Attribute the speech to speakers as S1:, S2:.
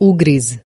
S1: Ugriz